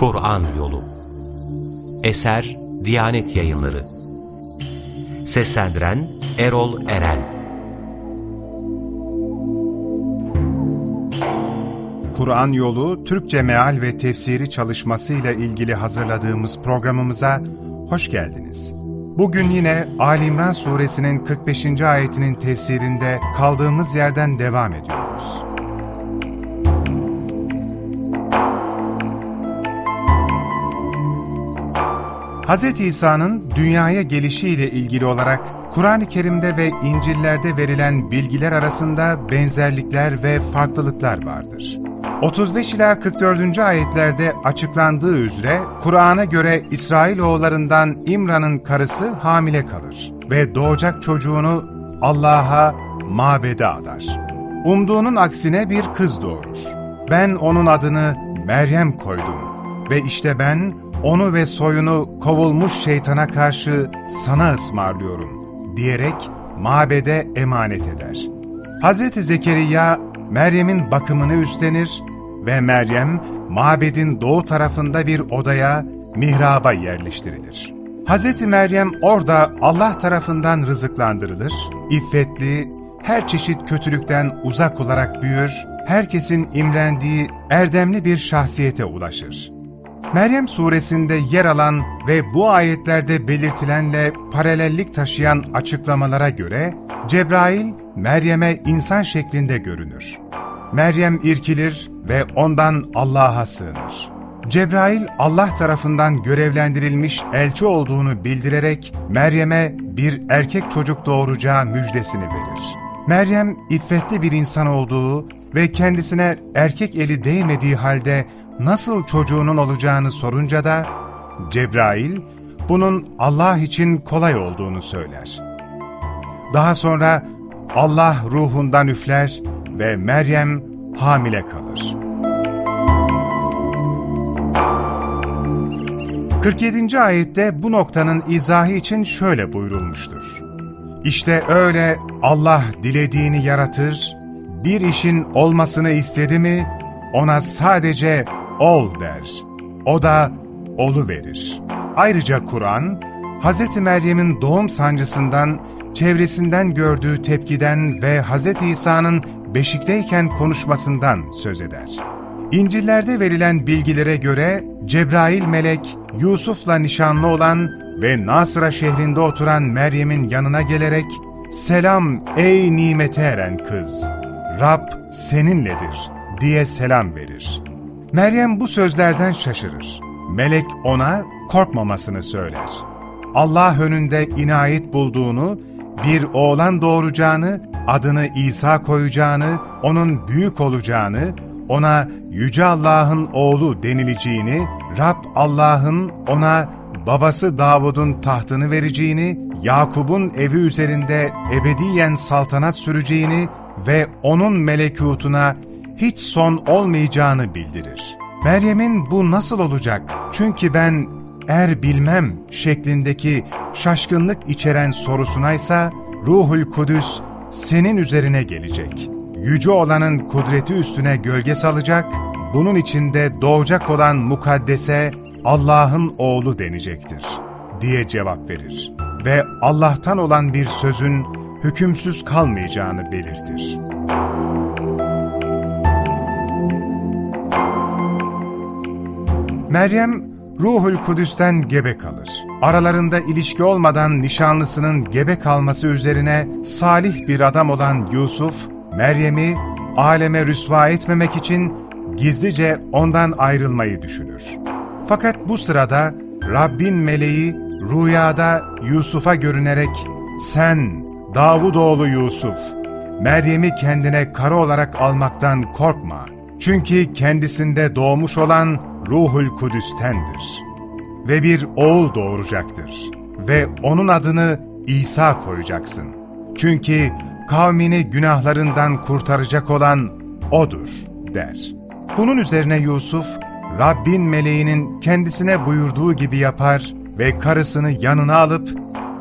Kur'an Yolu Eser Diyanet Yayınları Seslendiren Erol Eren Kur'an Yolu Türkçe Meal ve Tefsiri çalışmasıyla ilgili hazırladığımız programımıza hoş geldiniz. Bugün yine Ali İmran suresinin 45. ayetinin tefsirinde kaldığımız yerden devam ediyoruz. Hz. İsa'nın dünyaya gelişiyle ilgili olarak Kur'an-ı Kerim'de ve İncil'lerde verilen bilgiler arasında benzerlikler ve farklılıklar vardır. 35 ila 44. ayetlerde açıklandığı üzere Kur'an'a göre İsrailoğullarından İmran'ın karısı hamile kalır ve doğacak çocuğunu Allah'a mabede adar. Umduğunun aksine bir kız doğurur. Ben onun adını Meryem koydum ve işte ben onu ve soyunu kovulmuş şeytana karşı sana ısmarlıyorum diyerek mabede emanet eder. Hazreti Zekeriya Meryem'in bakımını üstlenir ve Meryem mabedin doğu tarafında bir odaya, mihraba yerleştirilir. Hz. Meryem orada Allah tarafından rızıklandırılır, iffetli, her çeşit kötülükten uzak olarak büyür, herkesin imrendiği erdemli bir şahsiyete ulaşır. Meryem suresinde yer alan ve bu ayetlerde belirtilenle paralellik taşıyan açıklamalara göre Cebrail, Meryem'e insan şeklinde görünür. Meryem irkilir ve ondan Allah'a sığınır. Cebrail Allah tarafından görevlendirilmiş elçi olduğunu bildirerek Meryem'e bir erkek çocuk doğuracağı müjdesini verir. Meryem iffetli bir insan olduğu ve kendisine erkek eli değmediği halde nasıl çocuğunun olacağını sorunca da Cebrail bunun Allah için kolay olduğunu söyler. Daha sonra Allah ruhundan üfler ve Meryem hamile kalır. 47. ayette bu noktanın izahı için şöyle buyurulmuştur. İşte öyle Allah dilediğini yaratır, bir işin olmasını istedi mi ona sadece ol der. O da olu verir. Ayrıca Kur'an, Hz. Meryem'in doğum sancısından, çevresinden gördüğü tepkiden ve Hz. İsa'nın beşikteyken konuşmasından söz eder. İncil'lerde verilen bilgilere göre Cebrail melek Yusuf'la nişanlı olan ve Nasra şehrinde oturan Meryem'in yanına gelerek ''Selam ey nimete eren kız, Rab seninledir.'' diye selam verir. Meryem bu sözlerden şaşırır. Melek ona korkmamasını söyler. Allah önünde inayet bulduğunu, bir oğlan doğuracağını, adını İsa koyacağını, onun büyük olacağını, ona Yüce Allah'ın oğlu denileceğini, Rab Allah'ın ona babası Davud'un tahtını vereceğini, Yakub'un evi üzerinde ebediyen saltanat süreceğini ve onun melekutuna hiç son olmayacağını bildirir. Meryem'in bu nasıl olacak? Çünkü ben er bilmem şeklindeki şaşkınlık içeren sorusuna Ruhul Kudüs senin üzerine gelecek. Yüce olanın kudreti üstüne gölge salacak, bunun içinde doğacak olan mukaddese Allah'ın oğlu denecektir diye cevap verir ve Allah'tan olan bir sözün hükümsüz kalmayacağını belirtir. Meryem, Ruhul Kudüs'ten gebe kalır. Aralarında ilişki olmadan nişanlısının gebe kalması üzerine salih bir adam olan Yusuf, Meryem'i aleme rüsva etmemek için gizlice ondan ayrılmayı düşünür. Fakat bu sırada Rabbin meleği rüyada Yusuf'a görünerek ''Sen Davudoğlu Yusuf, Meryem'i kendine karı olarak almaktan korkma. Çünkü kendisinde doğmuş olan Ruhul Kudüs'tendir. Ve bir oğul doğuracaktır. Ve onun adını İsa koyacaksın. Çünkü kavmini günahlarından kurtaracak olan O'dur, der. Bunun üzerine Yusuf, Rabbin meleğinin kendisine buyurduğu gibi yapar ve karısını yanına alıp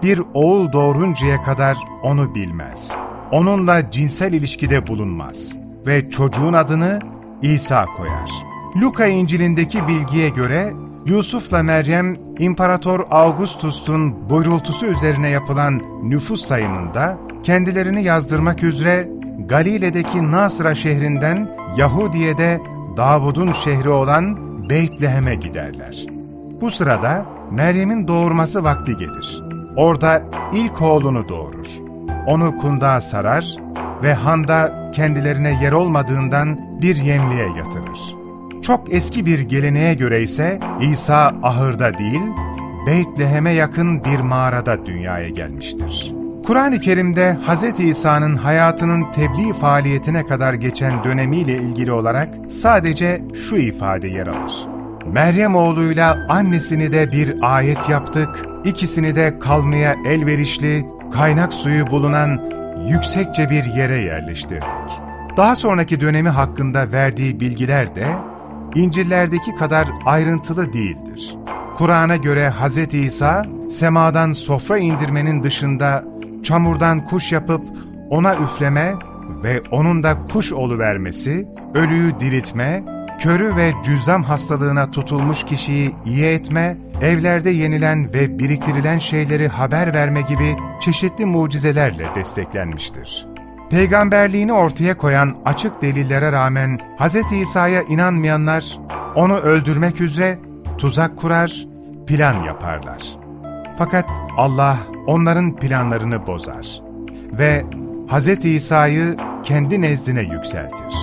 bir oğul doğuruncaya kadar onu bilmez. Onunla cinsel ilişkide bulunmaz ve çocuğun adını İsa koyar. Luka İncil'indeki bilgiye göre Yusuf'la Meryem, İmparator Augustus'un buyrultusu üzerine yapılan nüfus sayımında kendilerini yazdırmak üzere Galile'deki Nasra şehrinden Yahudiye'de Davud'un şehri olan Beytlehem'e giderler. Bu sırada Meryem'in doğurması vakti gelir. Orada ilk oğlunu doğurur. Onu kundağa sarar ve handa kendilerine yer olmadığından bir yemliğe yatırır. Çok eski bir geleneğe göre ise İsa ahırda değil, Beytlehem'e yakın bir mağarada dünyaya gelmiştir. Kur'an-ı Kerim'de Hz. İsa'nın hayatının tebliğ faaliyetine kadar geçen dönemiyle ilgili olarak sadece şu ifade yer alır. Meryem oğluyla annesini de bir ayet yaptık, ikisini de kalmaya elverişli, kaynak suyu bulunan yüksekçe bir yere yerleştirdik. Daha sonraki dönemi hakkında verdiği bilgiler de İncil'lerdeki kadar ayrıntılı değildir. Kur'an'a göre Hz. İsa, semadan sofra indirmenin dışında çamurdan kuş yapıp ona üfleme ve onun da kuş vermesi, ölüyü diriltme, körü ve cüzzam hastalığına tutulmuş kişiyi iyi etme, evlerde yenilen ve biriktirilen şeyleri haber verme gibi çeşitli mucizelerle desteklenmiştir. Peygamberliğini ortaya koyan açık delillere rağmen Hz. İsa'ya inanmayanlar onu öldürmek üzere tuzak kurar, plan yaparlar. Fakat Allah onların planlarını bozar ve Hz. İsa'yı kendi nezdine yükseltir.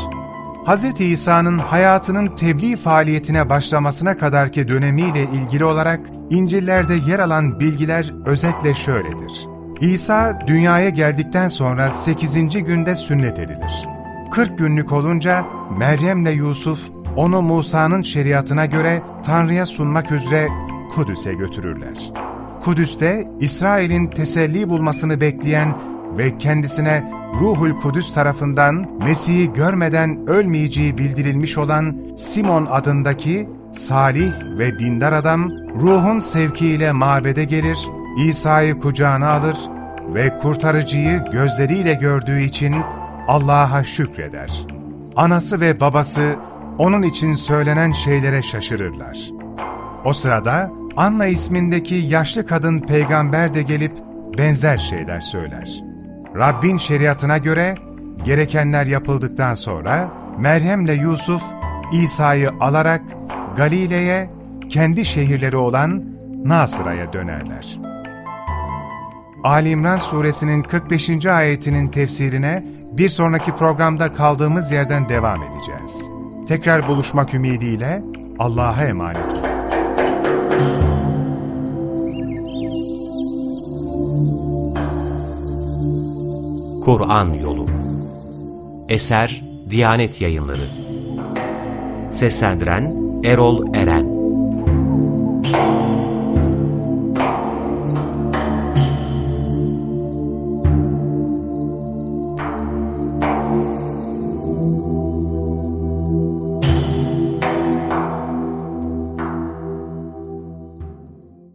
Hz. İsa'nın hayatının tebliğ faaliyetine başlamasına kadarki dönemiyle ilgili olarak İncil'lerde yer alan bilgiler özetle şöyledir. İsa dünyaya geldikten sonra 8. günde sünnet edilir. 40 günlük olunca Meryem'le Yusuf onu Musa'nın şeriatına göre Tanrı'ya sunmak üzere Kudüs'e götürürler. Kudüs'te İsrail'in teselli bulmasını bekleyen ve kendisine Ruhul Kudüs tarafından Mesih'i görmeden ölmeyeceği bildirilmiş olan Simon adındaki salih ve dindar adam ruhun sevkiyle mabede gelir, İsa'yı kucağına alır ve kurtarıcıyı gözleriyle gördüğü için Allah'a şükreder. Anası ve babası onun için söylenen şeylere şaşırırlar. O sırada Anna ismindeki yaşlı kadın peygamber de gelip benzer şeyler söyler. Rabbin şeriatına göre gerekenler yapıldıktan sonra Meryem'le Yusuf İsa'yı alarak Galile'ye kendi şehirleri olan Nasıra'ya dönerler. Ali İmran suresinin 45. ayetinin tefsirine bir sonraki programda kaldığımız yerden devam edeceğiz. Tekrar buluşmak ümidiyle Allah'a emanet olun. Kur'an Yolu Eser Diyanet Yayınları Seslendiren Erol Eren